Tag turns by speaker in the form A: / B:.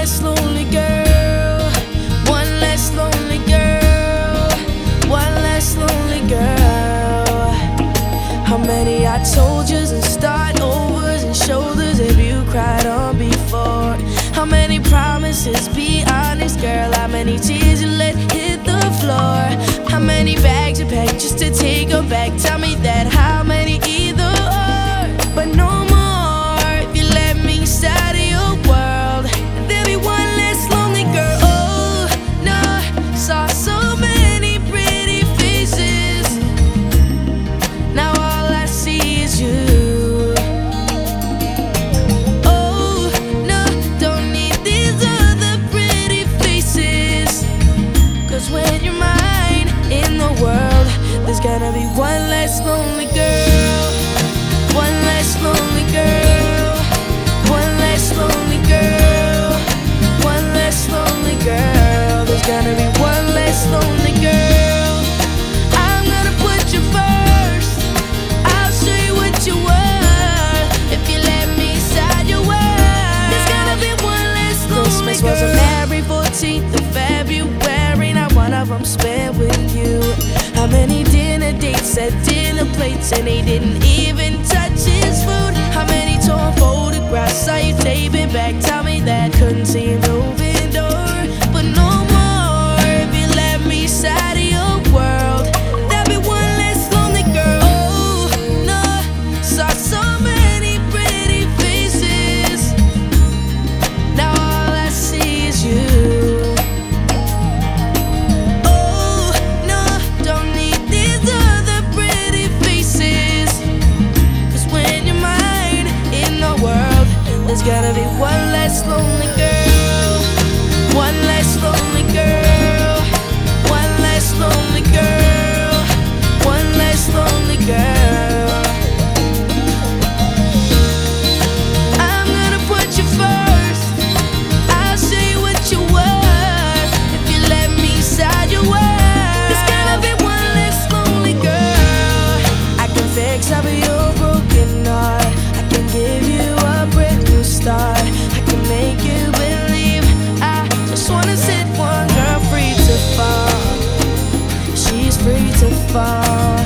A: less lonely girl. One less lonely girl. One less lonely girl. How many I told yous and start overs and shoulders have you cried on before? How many promises? Be honest, girl. How many tears you let hit the floor? Less lonely girl. One less lonely girl. One less lonely girl. One less lonely girl. There's gonna be one less lonely girl. I'm gonna put you first. I'll show you what you worth if you let me inside your world. There's gonna be one less lonely Christmas was on every 14th of February. Not one of them spent with you. How many at dinner plates and they didn't even touch his food? How many torn photographs saw you taping back? Tell me that gonna be one less lonely 方。